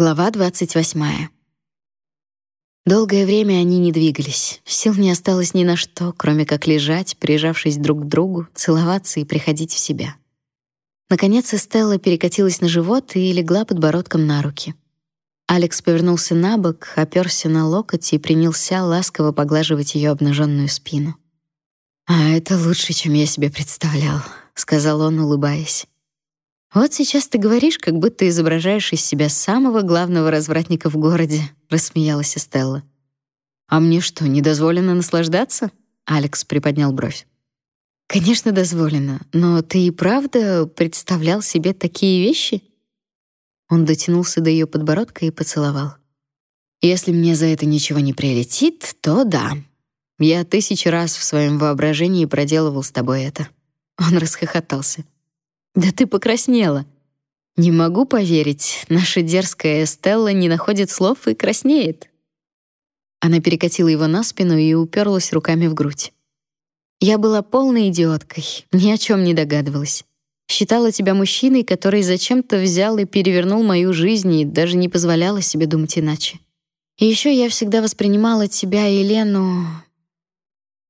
Глава 28. Долгое время они не двигались. Сил не осталось ни на что, кроме как лежать, прижавшись друг к другу, целоваться и приходить в себя. Наконец Эстелла перекатилась на живот и легла подбородком на руки. Алекс повернулся на бок, оперся на локоть и принялся ласково поглаживать ее обнаженную спину. «А это лучше, чем я себе представлял», — сказал он, улыбаясь. Вот сейчас ты говоришь, как будто изображаешь из себя самого главного развратника в городе, рассмеялась Стелла. А мне что, не дозволено наслаждаться? Алекс приподнял бровь. Конечно, дозволено, но ты и правда представлял себе такие вещи? Он дотянулся до ее подбородка и поцеловал. Если мне за это ничего не прилетит, то да. Я тысячи раз в своем воображении проделывал с тобой это. Он расхохотался. Да ты покраснела. Не могу поверить, наша дерзкая Эстелла не находит слов и краснеет. Она перекатила его на спину и уперлась руками в грудь. Я была полной идиоткой, ни о чем не догадывалась. Считала тебя мужчиной, который зачем-то взял и перевернул мою жизнь и даже не позволяла себе думать иначе. И еще я всегда воспринимала тебя и Лену.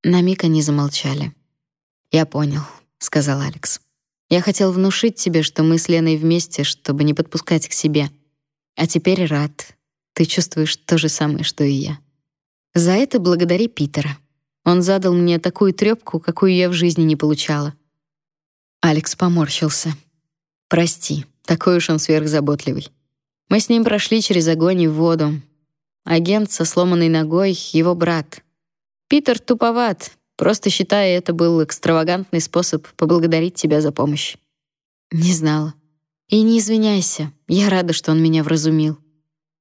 На миг они замолчали. Я понял, сказал Алекс. Я хотел внушить тебе, что мы с Леной вместе, чтобы не подпускать к себе. А теперь рад. Ты чувствуешь то же самое, что и я. За это благодари Питера. Он задал мне такую трёпку, какую я в жизни не получала. Алекс поморщился. Прости, такой уж он сверхзаботливый. Мы с ним прошли через огонь и воду. Агент со сломанной ногой — его брат. Питер туповат, Просто считая, это был экстравагантный способ поблагодарить тебя за помощь. Не знала. И не извиняйся. Я рада, что он меня вразумил.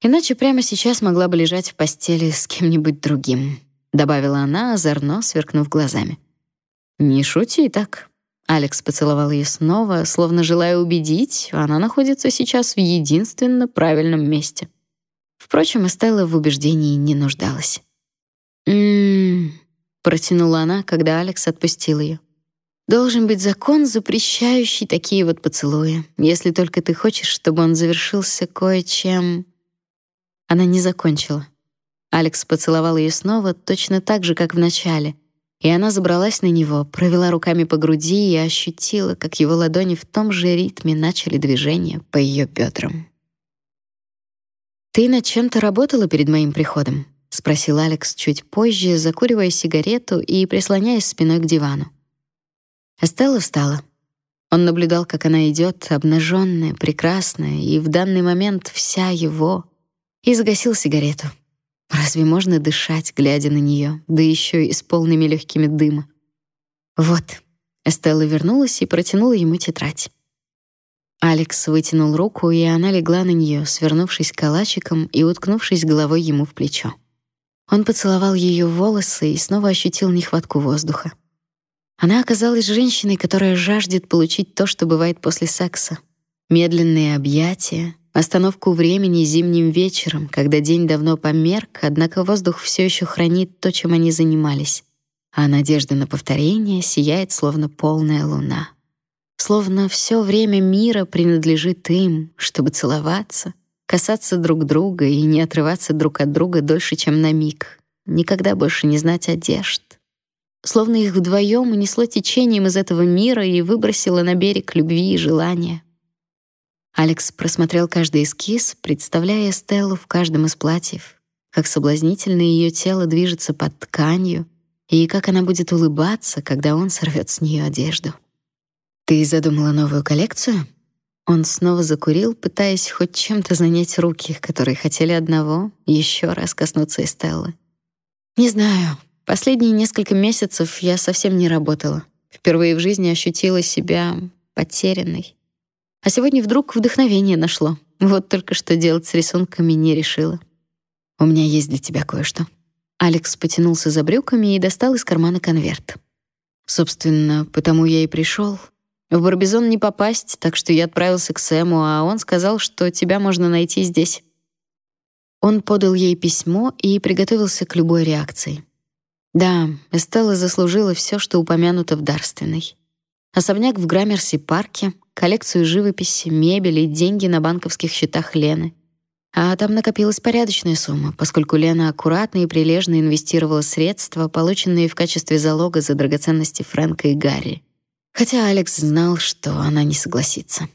Иначе прямо сейчас могла бы лежать в постели с кем-нибудь другим, добавила она, озорно сверкнув глазами. Не шути так. Алекс поцеловал ее снова, словно желая убедить, она находится сейчас в единственно правильном месте. Впрочем, Эстелла в убеждении не нуждалась. М-м, протянула она, когда Алекс отпустил ее. Должен быть закон, запрещающий такие вот поцелуи, если только ты хочешь, чтобы он завершился кое-чем. Она не закончила. Алекс поцеловал ее снова, точно так же, как в начале, и она забралась на него, провела руками по груди и ощутила, как его ладони в том же ритме начали движение по ее бедрам. Ты над чем-то работала перед моим приходом? — спросил Алекс чуть позже, закуривая сигарету и прислоняясь спиной к дивану. Эстелла встала. Он наблюдал, как она идет, обнаженная, прекрасная, и в данный момент вся его, и загасил сигарету. Разве можно дышать, глядя на нее, да еще и с полными легкими дыма? Вот. Эстелла вернулась и протянула ему тетрадь. Алекс вытянул руку, и она легла на нее, свернувшись калачиком и уткнувшись головой ему в плечо. Он поцеловал ее волосы и снова ощутил нехватку воздуха. Она оказалась женщиной, которая жаждет получить то, что бывает после секса. Медленные объятия, остановку времени зимним вечером, когда день давно померк, однако воздух все еще хранит то, чем они занимались. А надежда на повторение сияет словно полная луна. Словно все время мира принадлежит им, чтобы целоваться, касаться друг друга и не отрываться друг от друга дольше, чем на миг, никогда больше не знать одежд. Словно их вдвоем унесло течением из этого мира и выбросило на берег любви и желания. Алекс просмотрел каждый эскиз, представляя Стеллу в каждом из платьев, как соблазнительно ее тело движется под тканью и как она будет улыбаться, когда он сорвет с нее одежду. «Ты задумала новую коллекцию?» Он снова закурил, пытаясь хоть чем-то занять руки, которые хотели одного — еще раз коснуться Эстеллы. «Не знаю. Последние несколько месяцев я совсем не работала. Впервые в жизни ощутила себя потерянной. А сегодня вдруг вдохновение нашло. Вот только что делать с рисунками не решила. У меня есть для тебя кое-что». Алекс потянулся за брюками и достал из кармана конверт. Собственно, потому я и пришел. В Барбизон не попасть, так что я отправился к Сэму, а он сказал, что тебя можно найти здесь. Он подал ей письмо и приготовился к любой реакции. Да, Эстелла заслужила все, что упомянуто в дарственной. Особняк в Граммерси-парке, коллекцию живописи, мебели, деньги на банковских счетах Лены. А там накопилась порядочная сумма, поскольку Лена аккуратно и прилежно инвестировала средства, полученные в качестве залога за драгоценности Фрэнка и Гарри. Хотя Алекс знал, что она не согласится.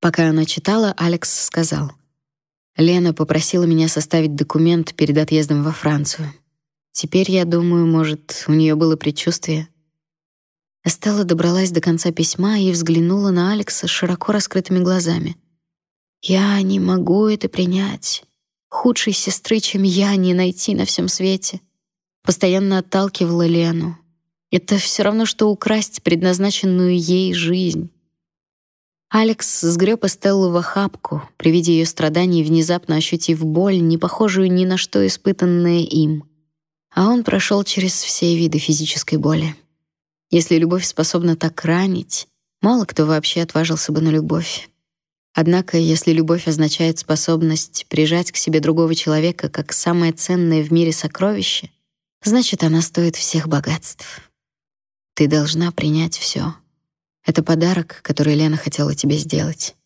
Пока она читала, Алекс сказал: "Лена попросила меня составить документ перед отъездом во Францию. Теперь, я думаю, может, у нее было предчувствие". Эстелла добралась до конца письма и взглянула на Алекса широко раскрытыми глазами. Я не могу это принять. Худшей сестры, чем я, не найти на всем свете. Постоянно отталкивала Лену. Это все равно что украсть предназначенную ей жизнь. Алекс сгреб Эстеллу в охапку, при виде ее страданий внезапно ощутив боль, не похожую ни на что испытанное им. А он прошел через все виды физической боли. Если любовь способна так ранить, мало кто вообще отважился бы на любовь. Однако, если любовь означает способность прижать к себе другого человека как самое ценное в мире сокровище, значит, она стоит всех богатств. Ты должна принять все. Это подарок, который Лена хотела тебе сделать,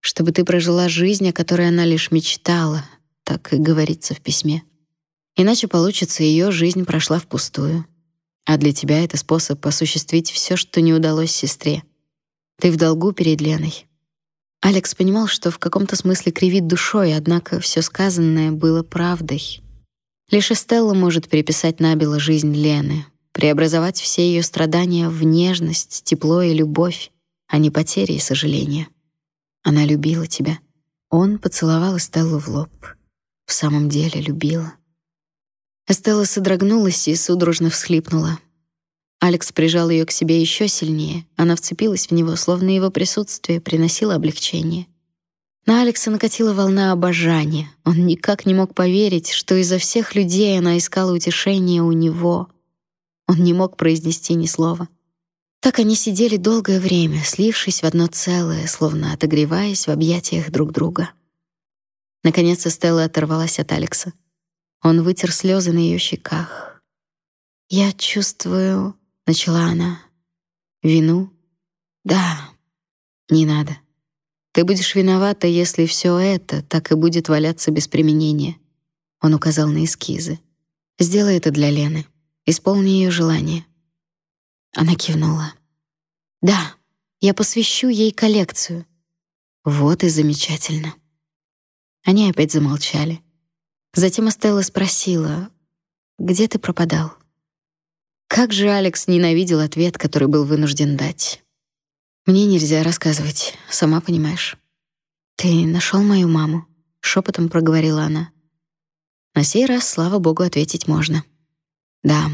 чтобы ты прожила жизнь, о которой она лишь мечтала, так и говорится в письме. Иначе получится, ее жизнь прошла впустую. А для тебя это способ осуществить все, что не удалось сестре. Ты в долгу перед Леной. Алекс понимал, что в каком-то смысле кривит душой, однако все сказанное было правдой. Лишь Эстелла может переписать набело жизнь Лены, преобразовать все ее страдания в нежность, тепло и любовь, а не потери и сожаления. Она любила тебя. Он поцеловал Эстеллу в лоб. В самом деле любила. Эстелла содрогнулась и судорожно всхлипнула. Алекс прижал ее к себе еще сильнее. Она вцепилась в него, словно его присутствие приносило облегчение. На Алекса накатила волна обожания. Он никак не мог поверить, что изо всех людей она искала утешения у него. Он не мог произнести ни слова. Так они сидели долгое время, слившись в одно целое, словно отогреваясь в объятиях друг друга. Наконец Стелла оторвалась от Алекса. Он вытер слезы на ее щеках. «Я чувствую...» начала она. Вину? Да. Не надо. Ты будешь виновата, если все это так и будет валяться без применения. Он указал на эскизы. Сделай это для Лены. Исполни ее желание. Она кивнула. Да, я посвящу ей коллекцию. Вот и замечательно. Они опять замолчали. Затем Эстелла спросила: "Где ты пропадал?" Как же Алекс ненавидел ответ, который был вынужден дать. Мне нельзя рассказывать, сама понимаешь. Ты нашел мою маму, шепотом проговорила она. На сей раз, слава богу, ответить можно. Да,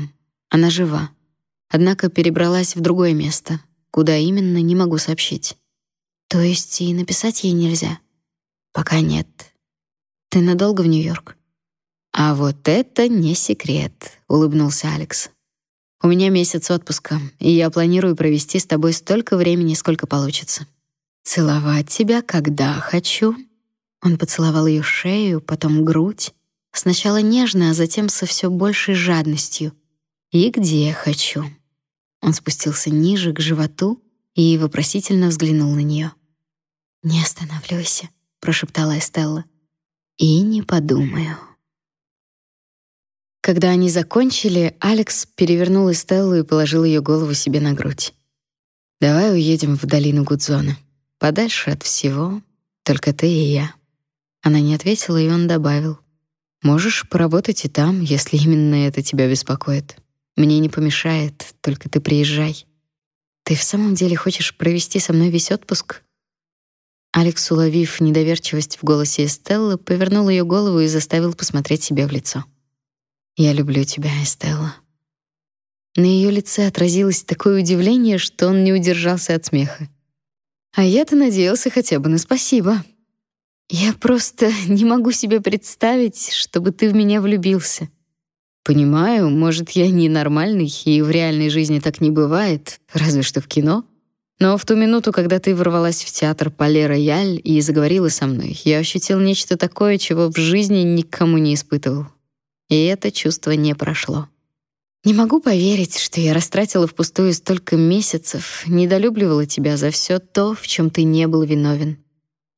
она жива. Однако перебралась в другое место, куда именно не могу сообщить. То есть и написать ей нельзя. Пока нет. Ты надолго в Нью-Йорк? А вот это не секрет, улыбнулся Алекс. У меня месяц отпуска, и я планирую провести с тобой столько времени, сколько получится. Целовать тебя, когда хочу. Он поцеловал ее шею, потом грудь, сначала нежно, а затем со все большей жадностью. И где хочу. Он спустился ниже к животу и вопросительно взглянул на нее. "Не останавливайся", прошептала Эстелла. "И не подумаю". Когда они закончили, Алекс перевернул Эстеллу и положил ее голову себе на грудь. «Давай уедем в долину Гудзона, подальше от всего, только ты и я». Она не ответила, и он добавил. «Можешь поработать и там, если именно это тебя беспокоит. Мне не помешает, только ты приезжай. Ты в самом деле хочешь провести со мной весь отпуск?» Алекс, уловив недоверчивость в голосе Эстеллы, повернул ее голову и заставил посмотреть себе в лицо. Я люблю тебя, Эстелла. На ее лице отразилось такое удивление, что он не удержался от смеха. А я-то надеялся хотя бы на спасибо. Я просто не могу себе представить, чтобы ты в меня влюбился. Понимаю, может, я ненормальный, и в реальной жизни так не бывает, разве что в кино. Но в ту минуту, когда ты ворвалась в театр Пале Рояль и заговорила со мной, я ощутил нечто такое, чего в жизни никому не испытывал. И это чувство не прошло. Не могу поверить, что я растратила впустую столько месяцев, недолюбливала тебя за все то, в чем ты не был виновен.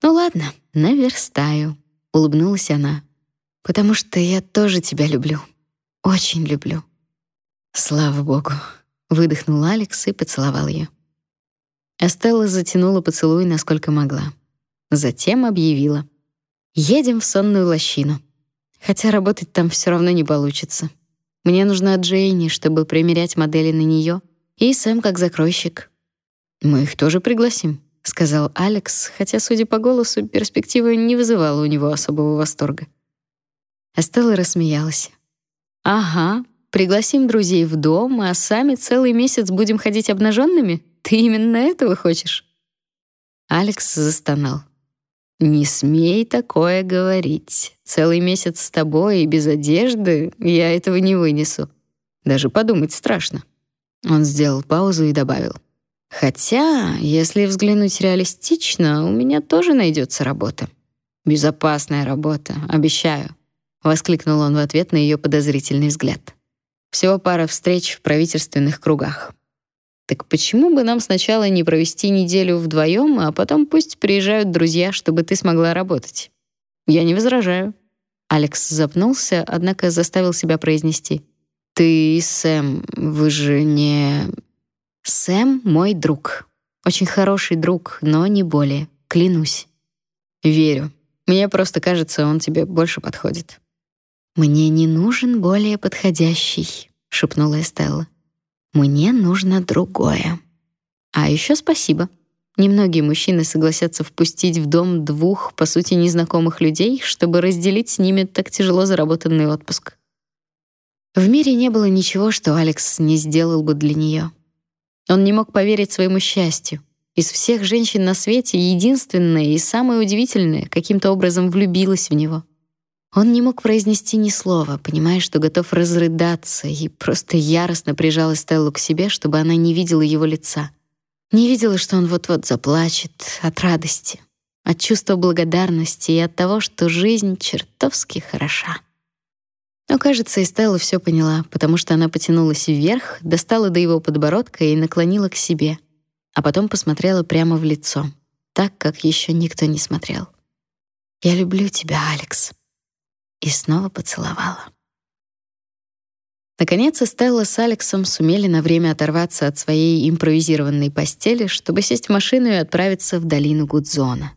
Ну ладно, наверстаю, улыбнулась она. Потому что я тоже тебя люблю. Очень люблю. Слава богу, выдохнул Алекс и поцеловал ее. Эстелла затянула поцелуй насколько могла. Затем объявила: "Едем в сонную лощину. Хотя работать там все равно не получится. Мне нужна Джейни, чтобы примерять модели на нее, и Сэм как закройщик. Мы их тоже пригласим, сказал Алекс, хотя, судя по голосу, перспектива не вызывала у него особого восторга. Эстелла рассмеялась. Ага, пригласим друзей в дом, а сами целый месяц будем ходить обнаженными? Ты именно этого хочешь? Алекс застонал. Не смей такое говорить. Целый месяц с тобой и без одежды я этого не вынесу. Даже подумать страшно. Он сделал паузу и добавил: Хотя, если взглянуть реалистично, у меня тоже найдется работа. Безопасная работа, обещаю, воскликнул он в ответ на ее подозрительный взгляд. Всего пара встреч в правительственных кругах. Так почему бы нам сначала не провести неделю вдвоем, а потом пусть приезжают друзья, чтобы ты смогла работать? Я не возражаю. Алекс запнулся, однако заставил себя произнести: "Ты Сэм, вы же не Сэм мой друг. Очень хороший друг, но не более, клянусь. Верю. Мне просто кажется, он тебе больше подходит. Мне не нужен более подходящий, шепнула Эстелла. Мне нужно другое. А еще спасибо. Немногие мужчины согласятся впустить в дом двух, по сути, незнакомых людей, чтобы разделить с ними так тяжело заработанный отпуск. В мире не было ничего, что Алекс не сделал бы для нее. Он не мог поверить своему счастью. Из всех женщин на свете единственная и самая удивительная каким-то образом влюбилась в него. Он не мог произнести ни слова, понимая, что готов разрыдаться, и просто яростно прижал Стеллу к себе, чтобы она не видела его лица. Не видела, что он вот-вот заплачет от радости, от чувства благодарности и от того, что жизнь чертовски хороша. Но, кажется, Эстелла все поняла, потому что она потянулась вверх, достала до его подбородка и наклонила к себе, а потом посмотрела прямо в лицо, так, как еще никто не смотрел. «Я люблю тебя, Алекс». И снова поцеловала. Наконец, Эстелла с Алексом сумели на время оторваться от своей импровизированной постели, чтобы сесть в машину и отправиться в долину Гудзона.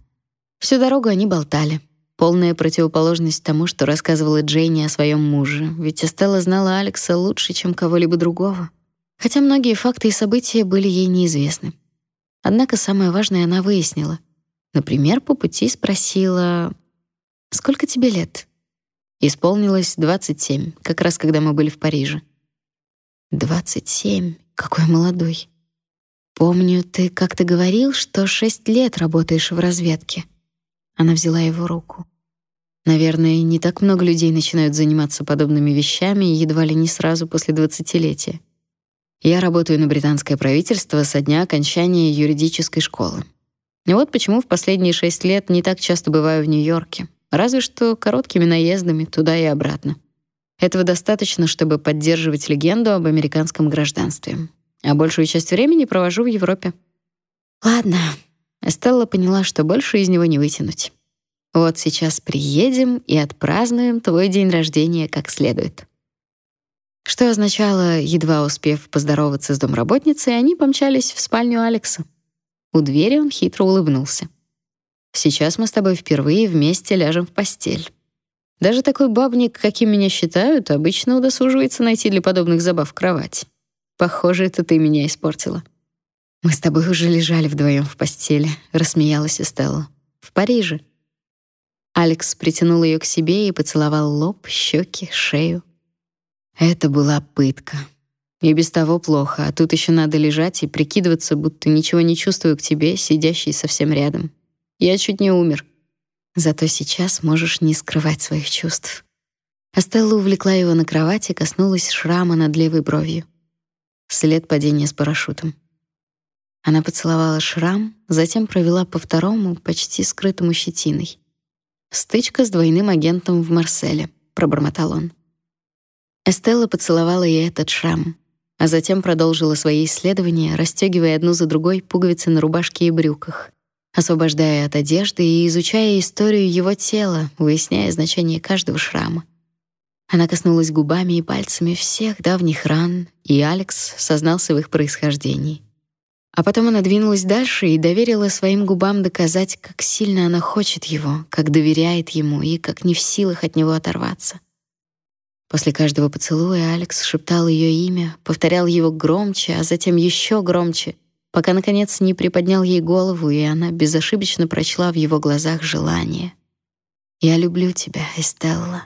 Всю дорогу они болтали. Полная противоположность тому, что рассказывала Джейни о своем муже, ведь Эстелла знала Алекса лучше, чем кого-либо другого, хотя многие факты и события были ей неизвестны. Однако самое важное она выяснила. Например, по пути спросила: "Сколько тебе лет?" Исполнилось 27, как раз когда мы были в Париже. 27, какой молодой. Помню, ты как-то говорил, что шесть лет работаешь в разведке. Она взяла его руку. Наверное, не так много людей начинают заниматься подобными вещами едва ли не сразу после двадцатилетия. Я работаю на британское правительство со дня окончания юридической школы. И вот почему в последние шесть лет не так часто бываю в Нью-Йорке, разве что короткими наездами туда и обратно. Этого достаточно, чтобы поддерживать легенду об американском гражданстве. А большую часть времени провожу в Европе. Ладно, Эстелла поняла, что больше из него не вытянуть. Вот сейчас приедем и отпразднуем твой день рождения как следует. Что означало, едва успев поздороваться с домработницей, они помчались в спальню Алекса. У двери он хитро улыбнулся. Сейчас мы с тобой впервые вместе ляжем в постель. Даже такой бабник, каким меня считают, обычно удосуживается найти для подобных забав кровать. Похоже, это ты меня испортила. Мы с тобой уже лежали вдвоем в постели, рассмеялась Эстелла. В Париже. Алекс притянул ее к себе и поцеловал лоб, щеки, шею. Это была пытка. И без того плохо, а тут еще надо лежать и прикидываться, будто ничего не чувствую к тебе, сидящей совсем рядом. Я чуть не умер. Зато сейчас можешь не скрывать своих чувств. Астелла увлекла его на кровать и коснулась шрама над левой бровью. След падения с парашютом. Она поцеловала шрам, затем провела по второму, почти скрытому щетиной. Стычка с двойным агентом в Марселе, пробормотал он. Эстелла поцеловала и этот шрам, а затем продолжила свои исследования, расстегивая одну за другой пуговицы на рубашке и брюках. освобождая от одежды и изучая историю его тела, выясняя значение каждого шрама. Она коснулась губами и пальцами всех давних ран, и Алекс сознался в их происхождении. А потом она двинулась дальше и доверила своим губам доказать, как сильно она хочет его, как доверяет ему и как не в силах от него оторваться. После каждого поцелуя Алекс шептал ее имя, повторял его громче, а затем еще громче, пока наконец не приподнял ей голову, и она безошибочно прочла в его глазах желание. Я люблю тебя, Эстелла.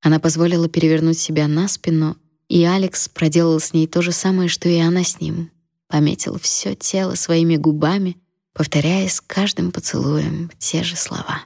Она позволила перевернуть себя на спину, и Алекс проделал с ней то же самое, что и она с ним. Пометил все тело своими губами, повторяя с каждым поцелуем те же слова.